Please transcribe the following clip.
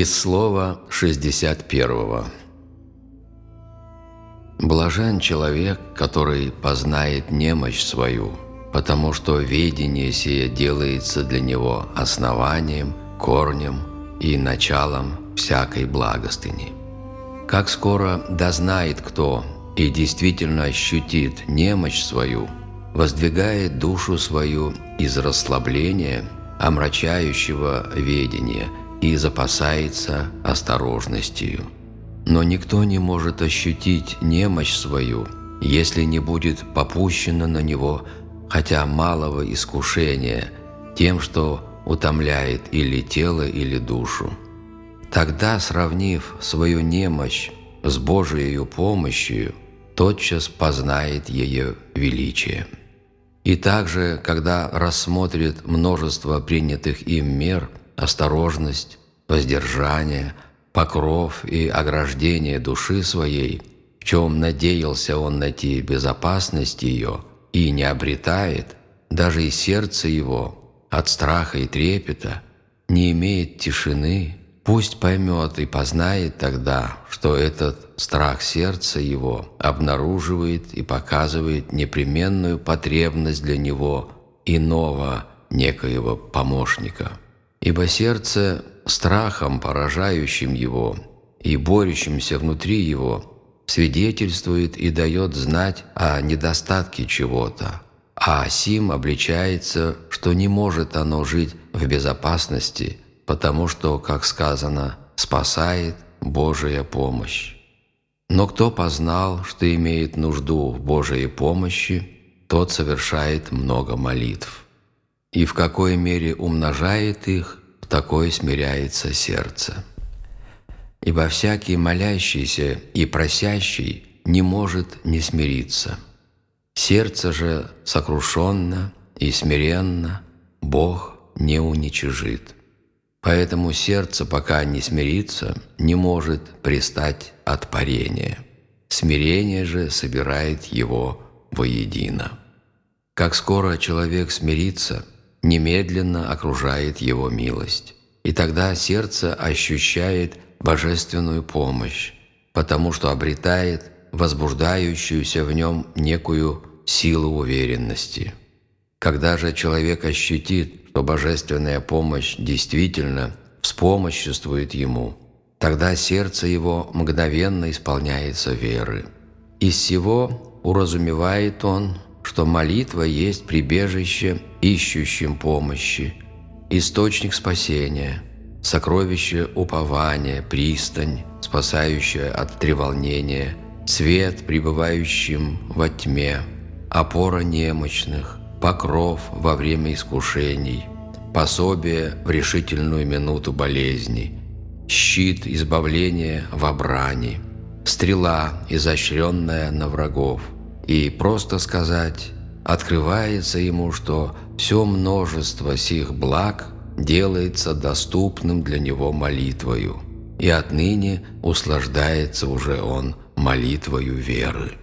Из слова 61. Блажен человек, который познает немощь свою, потому что ведение сие делается для него основанием, корнем и началом всякой благостыни. Как скоро дознает кто и действительно ощутит немощь свою, воздвигает душу свою из расслабления, омрачающего ведения – и запасается осторожностью. Но никто не может ощутить немощь свою, если не будет попущено на него хотя малого искушения тем, что утомляет или тело, или душу. Тогда, сравнив свою немощь с Божией помощью, тотчас познает ее величие. И также, когда рассмотрит множество принятых им мер – осторожность, воздержание, покров и ограждение души своей, в чем надеялся он найти безопасность ее и не обретает, даже и сердце его от страха и трепета не имеет тишины, пусть поймет и познает тогда, что этот страх сердца его обнаруживает и показывает непременную потребность для него иного некоего помощника. Ибо сердце страхом, поражающим его и борющимся внутри его, свидетельствует и дает знать о недостатке чего-то, а сим обличается, что не может оно жить в безопасности, потому что, как сказано, спасает Божия помощь. Но кто познал, что имеет нужду в Божией помощи, тот совершает много молитв и в какой мере умножает их, в такое смиряется сердце. Ибо всякий молящийся и просящий не может не смириться. Сердце же сокрушенно и смиренно Бог не уничижит. Поэтому сердце, пока не смирится, не может пристать от парения. Смирение же собирает его воедино. Как скоро человек смирится – немедленно окружает его милость. И тогда сердце ощущает божественную помощь, потому что обретает возбуждающуюся в нем некую силу уверенности. Когда же человек ощутит, что божественная помощь действительно вспомоществует ему, тогда сердце его мгновенно исполняется веры. Из всего уразумевает он, что молитва есть прибежище ищущим помощи, источник спасения, сокровище упования, пристань, спасающая от треволнения, свет, пребывающим во тьме, опора немощных, покров во время искушений, пособие в решительную минуту болезни, щит избавления в брани, стрела, изощренная на врагов – и просто сказать, открывается ему, что все множество сих благ делается доступным для него молитвою, и отныне услаждается уже он молитвою веры.